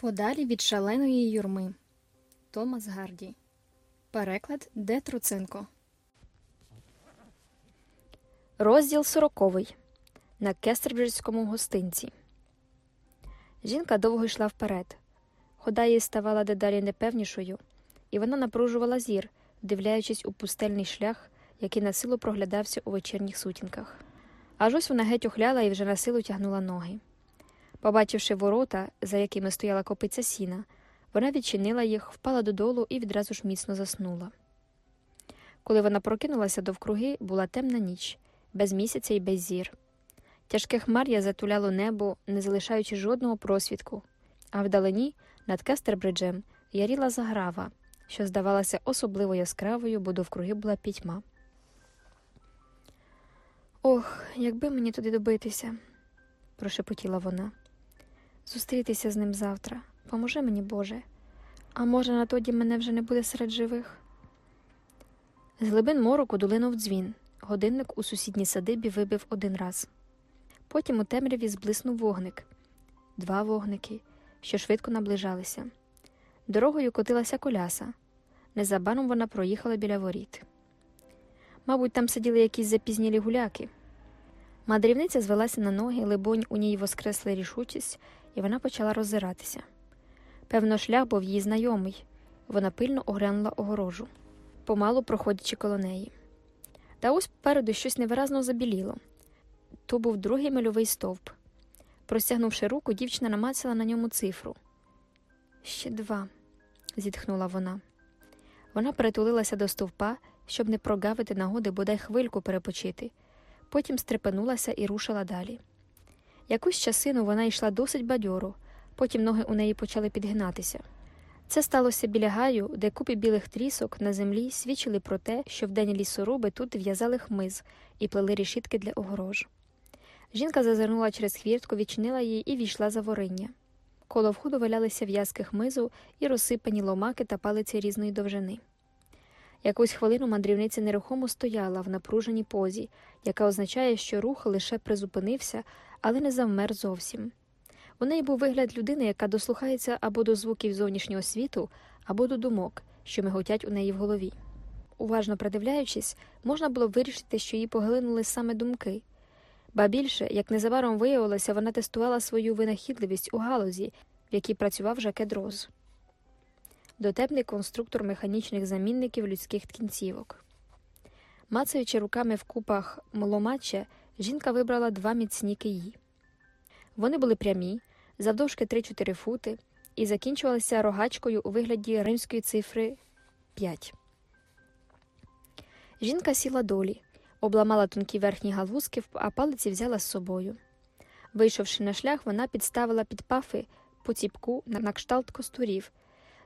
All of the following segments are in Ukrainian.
Подалі від шаленої юрми. Томас Гарді. Переклад Де Труценко. Розділ сороковий. На Кестербриджському гостинці. Жінка довго йшла вперед. Хода її ставала дедалі непевнішою, і вона напружувала зір, вдивляючись у пустельний шлях, який на силу проглядався у вечірніх сутінках. Аж ось вона геть ухляла і вже на силу тягнула ноги. Побачивши ворота, за якими стояла копиця сіна, вона відчинила їх, впала додолу і відразу ж міцно заснула. Коли вона прокинулася довкруги, була темна ніч, без місяця і без зір. Тяжке хмар'я затуляло небо, не залишаючи жодного просвідку, а вдалині, над Кестербриджем, яріла заграва, що здавалася особливо яскравою, бо довкруги була пітьма. Ох, якби мені туди добитися, прошепотіла вона. Зустрітися з ним завтра. Поможи мені, Боже. А може, на тоді мене вже не буде серед живих? З глибин мороку долинув дзвін. Годинник у сусідній садибі вибив один раз. Потім у темряві зблиснув вогник, два вогники, що швидко наближалися. Дорогою котилася коляса. Незабаром вона проїхала біля воріт. Мабуть, там сиділи якісь запізнілі гуляки. Мадрівниця звелася на ноги, либонь, у ній воскресла рішучість, і вона почала роззиратися. Певно, шлях був їй знайомий. Вона пильно оглянула огорожу, помалу проходячи коло неї. Та ось попереду щось невиразно забіліло. То був другий мальовий стовп. Простягнувши руку, дівчина намацала на ньому цифру. Ще два, зітхнула вона. Вона перетулилася до стовпа, щоб не прогавити нагоди бодай хвильку перепочити. Потім стрепенулася і рушила далі. Якусь часину вона йшла досить бадьоро, потім ноги у неї почали підгинатися. Це сталося біля гаю, де купи білих трісок на землі свідчили про те, що вдень лісоруби тут в'язали хмиз і плели рішітки для огорож. Жінка зазирнула через хвіртку, відчинила її і війшла за вориння. Коло входу валялися в'язки хмизу і розсипані ломаки та палиці різної довжини. Якусь хвилину мандрівниця нерухомо стояла в напруженій позі, яка означає, що рух лише призупинився, але не завмер зовсім. У неї був вигляд людини, яка дослухається або до звуків зовнішнього світу, або до думок, що миготять у неї в голові. Уважно придивляючись, можна було вирішити, що її поглинули саме думки. Ба більше, як незабаром виявилося, вона тестувала свою винахідливість у галузі, в якій працював Жаке Дроз. Дотепний конструктор механічних замінників людських кінцівок. Мацаючи руками в купах моломача, жінка вибрала два міцні киї. Вони були прямі, завдовжки 3-4 фути, і закінчувалися рогачкою у вигляді римської цифри 5. Жінка сіла долі, обламала тонкі верхні галузки, а палиці взяла з собою. Вийшовши на шлях, вона підставила під пафи по ціпку на кшталт костурів,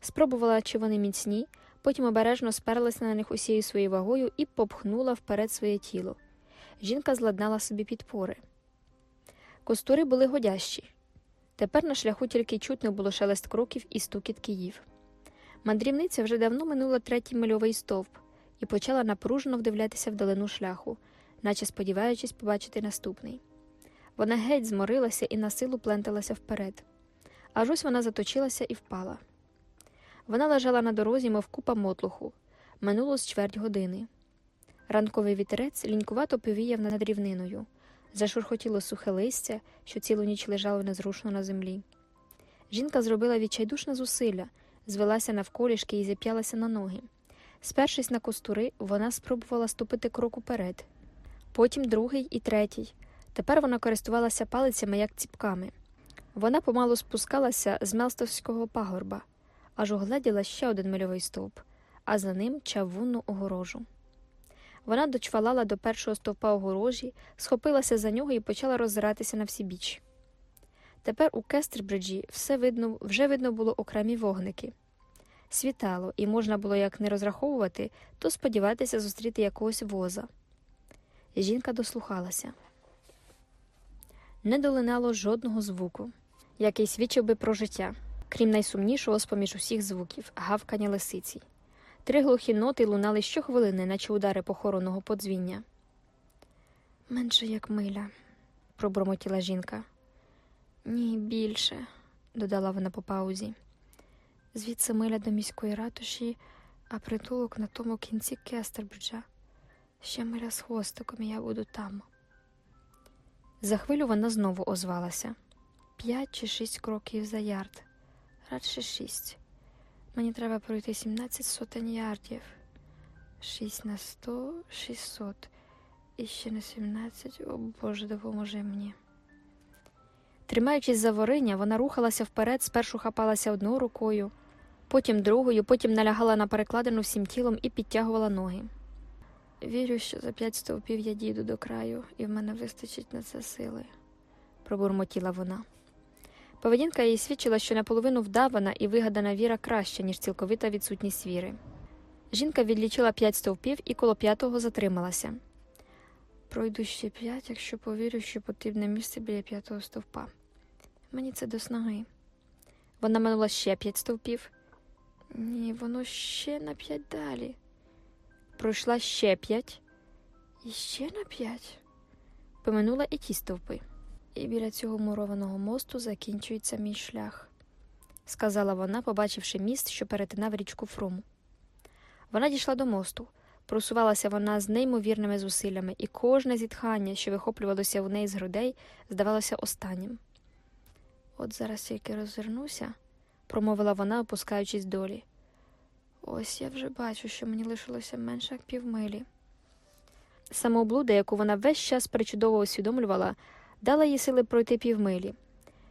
спробувала, чи вони міцні, потім обережно сперлася на них усією своєю вагою і попхнула вперед своє тіло. Жінка зладнала собі підпори. Костури були годящі. Тепер на шляху тільки чутно було шелест кроків і стукіт київ. Мандрівниця вже давно минула третій мильовий стовп і почала напружено вдивлятися вдалину шляху, наче сподіваючись побачити наступний. Вона геть зморилася і на силу пленталася вперед. Аж ось вона заточилася і впала. Вона лежала на дорозі, мов купа мотлуху. Минуло з чверть години. Ранковий вітерець лінькувато повіяв над рівниною. Зашурхотіло сухе листя, що цілу ніч лежало незрушно на землі. Жінка зробила відчайдушне зусилля, звелася навколішки і зіп'ялася на ноги. Спершись на костури, вона спробувала ступити крок уперед, потім другий і третій. Тепер вона користувалася палицями як ціпками. Вона помалу спускалася з Мелстовського пагорба, аж угледіла ще один мильовий стовп, а за ним чавунну огорожу. Вона дочвалала до першого стовпа огорожі, схопилася за нього і почала роззиратися на всі біч. Тепер у Кестербриджі все видно, вже видно було окремі вогники. Світало, і можна було як не розраховувати, то сподіватися зустріти якогось воза. Жінка дослухалася. Не долинало жодного звуку, який свідчив би про життя, крім найсумнішого з поміж усіх звуків гавкання лисиці. Три глухі ноти лунали щохвилини, наче удари похоронного подзвіння. Менше як миля, пробормотіла жінка. Ні, більше. додала вона по паузі. Звідси миля до міської ратуші, а притулок на тому кінці Кестербриджа. Ще миля з хвостиком, і я буду там. За хвилю вона знову озвалася п'ять чи шість кроків за ярд, радше шість. Мені треба пройти 17 сотень ярдів. Шість на сто, шістсот. І ще на 17. О Боже, допоможи мені. Тримаючись за вориння, вона рухалася вперед, спершу хапалася одною рукою, потім другою, потім налягала на перекладину всім тілом і підтягувала ноги. Вірю, що за п'ять стовпів я дійду до краю, і в мене вистачить на це сили, пробурмотіла вона. Поведінка їй свідчила, що наполовину вдавана і вигадана віра краща, ніж цілковита відсутність віри. Жінка відлічила п'ять стовпів і коло п'ятого затрималася. Пройду ще п'ять, якщо повірю, що потрібне місце біля п'ятого стовпа. Мені це до снаги. Вона минула ще п'ять стовпів. Ні, воно ще на п'ять далі. Пройшла ще п'ять. І ще на п'ять. Поминула і ті стовпи. І біля цього мурованого мосту закінчується мій шлях, сказала вона, побачивши міст, що перетинав річку Фрум. Вона дійшла до мосту. Просувалася вона з неймовірними зусиллями, і кожне зітхання, що вихоплювалося в неї з грудей, здавалося останнім. От зараз тільки розвернуся, промовила вона, опускаючись долі. Ось я вже бачу, що мені лишилося менше як півмилі. Самооблуда, яку вона весь час причудово усвідомлювала, дала їй сили пройти півмилі,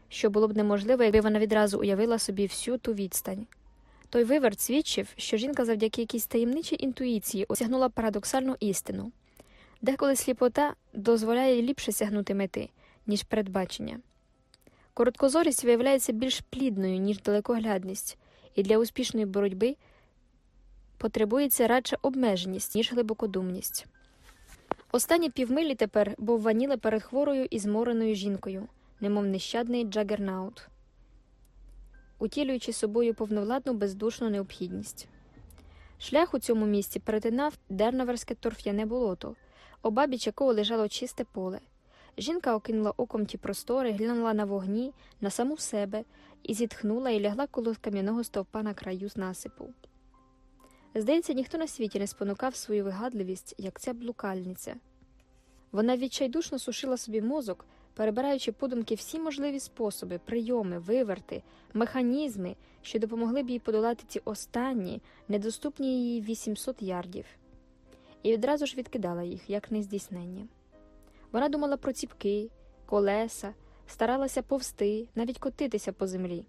що було б неможливо, якби вона відразу уявила собі всю ту відстань. Той виверт свідчив, що жінка завдяки якійсь таємничій інтуїції осягнула парадоксальну істину. Деколи сліпота дозволяє ліпше сягнути мети, ніж передбачення. Короткозорість виявляється більш плідною, ніж далекоглядність, і для успішної боротьби потребується радше обмеженість, ніж глибокодумність. Останні півмилі тепер був ваніли перед хворою і змореною жінкою, немов нещадний джагернаут утілюючи собою повновладну бездушну необхідність. Шлях у цьому місці перетинав дерноверське торф'яне болото, обабіч якого лежало чисте поле. Жінка окинула оком ті простори, глянула на вогні, на саму себе і зітхнула і лягла коло кам'яного стовпа на краю з насипу. Здається, ніхто на світі не спонукав свою вигадливість, як ця блукальниця. Вона відчайдушно сушила собі мозок, перебираючи подумки всі можливі способи, прийоми, виверти, механізми, що допомогли б їй подолати ці останні, недоступні їй 800 ярдів, і відразу ж відкидала їх, як нездійсненні. Вона думала про ціпки, колеса, старалася повсти, навіть котитися по землі.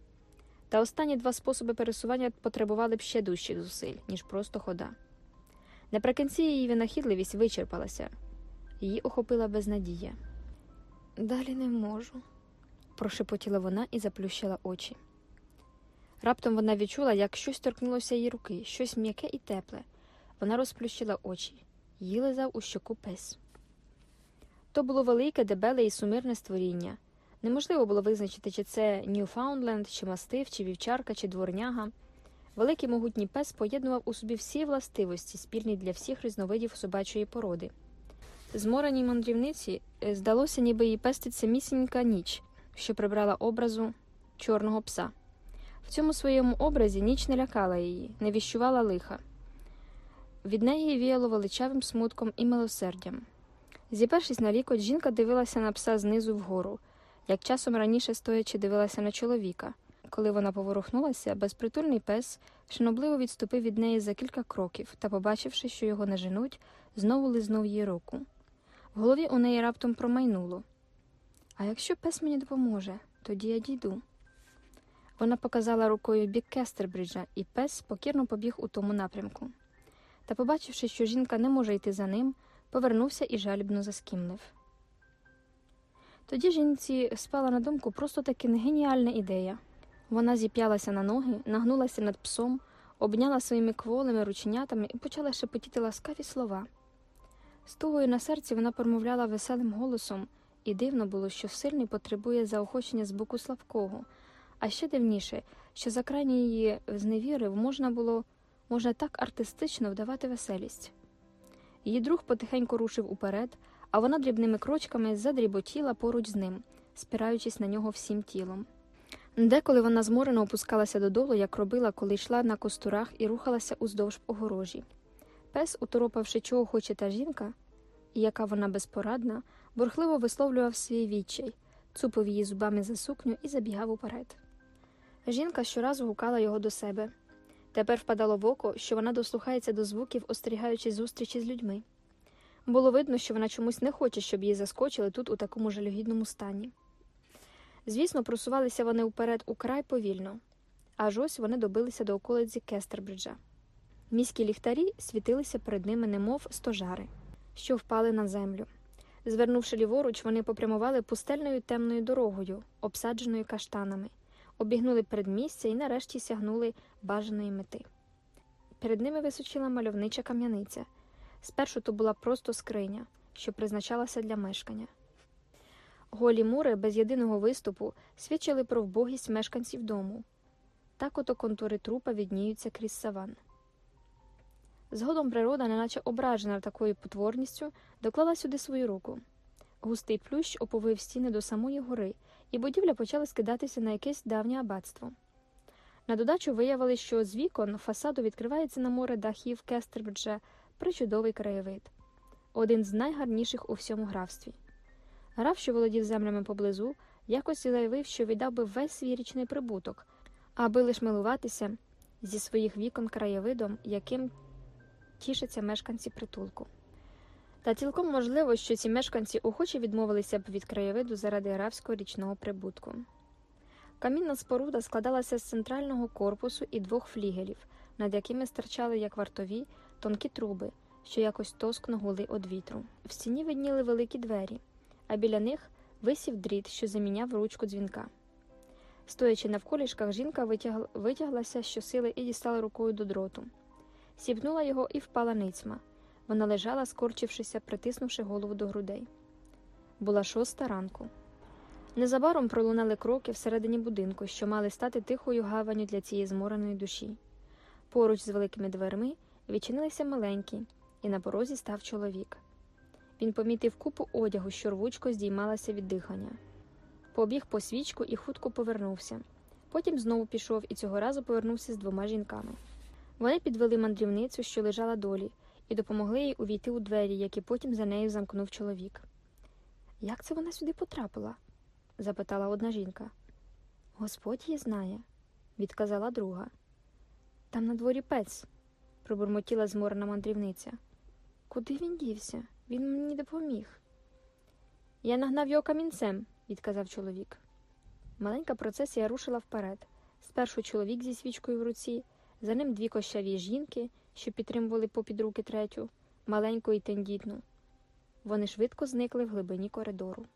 Та останні два способи пересування потребували б ще дужчих зусиль, ніж просто хода. Наприкінці її винахідливість вичерпалася, її охопила безнадія. Далі не можу, прошепотіла вона і заплющила очі. Раптом вона відчула, як щось торкнулося її руки, щось м'яке і тепле. Вона розплющила очі, її лизав у щоку пес. То було велике, дебеле і сумирне створіння. Неможливо було визначити, чи це Ньюфаундленд, чи мастив, чи вівчарка, чи дворняга. Великий могутній пес поєднував у собі всі властивості, спільні для всіх різновидів собачої породи. Змореній мандрівниці е, здалося, ніби їй пеститься місінька ніч, що прибрала образу чорного пса. В цьому своєму образі ніч не лякала її, не віщувала лиха. Від неї віяло величавим смутком і милосердям. Зіпершись на лікоть, жінка дивилася на пса знизу вгору, як часом раніше стоячи дивилася на чоловіка. Коли вона поворухнулася, безпритульний пес шанобливо відступив від неї за кілька кроків та, побачивши, що його наженуть, знову лизнув її руку. В голові у неї раптом промайнуло. А якщо пес мені допоможе, тоді я дійду. Вона показала рукою бік Кестербриджа, і пес покірно побіг у тому напрямку. Та, побачивши, що жінка не може йти за ним, повернувся і жалібно заскімлив. Тоді жінці спала на думку просто таки негеніальна ідея. Вона зіп'ялася на ноги, нагнулася над псом, обняла своїми кволими рученятами і почала шепотіти ласкаві слова. З тугою на серці вона промовляла веселим голосом, і дивно було, що сильний потребує заохочення з боку Славкого, а ще дивніше, що за крайні її зневірив можна було можна так артистично вдавати веселість. Її друг потихеньку рушив уперед, а вона дрібними крочками задріботіла поруч з ним, спираючись на нього всім тілом. Деколи вона зморено опускалася додолу, як робила, коли йшла на костурах і рухалася уздовж огорожі. Пес, уторопавши, чого хоче та жінка, яка вона безпорадна, бурхливо висловлював свій відчай, цупив її зубами за сукню і забігав уперед. Жінка щоразу гукала його до себе. Тепер впадало в око, що вона дослухається до звуків, остерігаючи зустрічі з людьми. Було видно, що вона чомусь не хоче, щоб її заскочили тут у такому жалюгідному стані. Звісно, просувалися вони вперед украй повільно, аж ось вони добилися до околиці Кестербриджа. Міські ліхтарі світилися перед ними, немов стожари, що впали на землю. Звернувши ліворуч, вони попрямували пустельною темною дорогою, обсадженою каштанами, обігнули передмістя і нарешті сягнули бажаної мети. Перед ними височила мальовнича кам'яниця. Спершу то була просто скриня, що призначалася для мешкання. Голі мури без єдиного виступу свідчили про вбогість мешканців дому. Так ото контури трупа відніються крізь саван. Згодом природа, неначе ображена такою потворністю, доклала сюди свою руку. Густий плющ оповив стіни до самої гори, і будівля почала скидатися на якесь давнє аббатство. На додачу виявили, що з вікон фасаду відкривається на море дахів Кестербриджа причудовий краєвид, один з найгарніших у всьому графстві. Граф, що володів землями поблизу, якось заявив, що віддав би весь свій річний прибуток, аби лиш милуватися зі своїх вікон краєвидом, яким тішаться мешканці притулку. Та цілком можливо, що ці мешканці охоче відмовилися б від краєвиду заради графського річного прибутку. Камінна споруда складалася з центрального корпусу і двох флігелів, над якими стирчали, як вартові, тонкі труби, що якось тоскно гули од вітру. В стіні видніли великі двері, а біля них висів дріт, що заміняв ручку дзвінка. Стоячи навколішках, жінка витягла, витяглася щосили і дістала рукою до дроту. Сіпнула його і впала ницьма. Вона лежала, скорчившися, притиснувши голову до грудей. Була шоста ранку. Незабаром пролунали кроки всередині будинку, що мали стати тихою гаванню для цієї змореної душі. Поруч з великими дверми відчинилися маленькі, і на порозі став чоловік. Він помітив купу одягу, що рвучко здіймалася від дихання. Побіг по свічку і хутко повернувся. Потім знову пішов і цього разу повернувся з двома жінками. Вони підвели мандрівницю, що лежала долі, і допомогли їй увійти у двері, які потім за нею замкнув чоловік. Як це вона сюди потрапила? запитала одна жінка. Господь її знає, відказала друга. Там на дворі пець, пробурмотіла зморена мандрівниця. Куди він дівся? Він мені допоміг. Я нагнав його камінцем, відказав чоловік. Маленька процесія рушила вперед. Спершу чоловік зі свічкою в руці, за ним дві кощаві жінки, що підтримували попід руки третю, маленьку і тендітну. Вони швидко зникли в глибині коридору.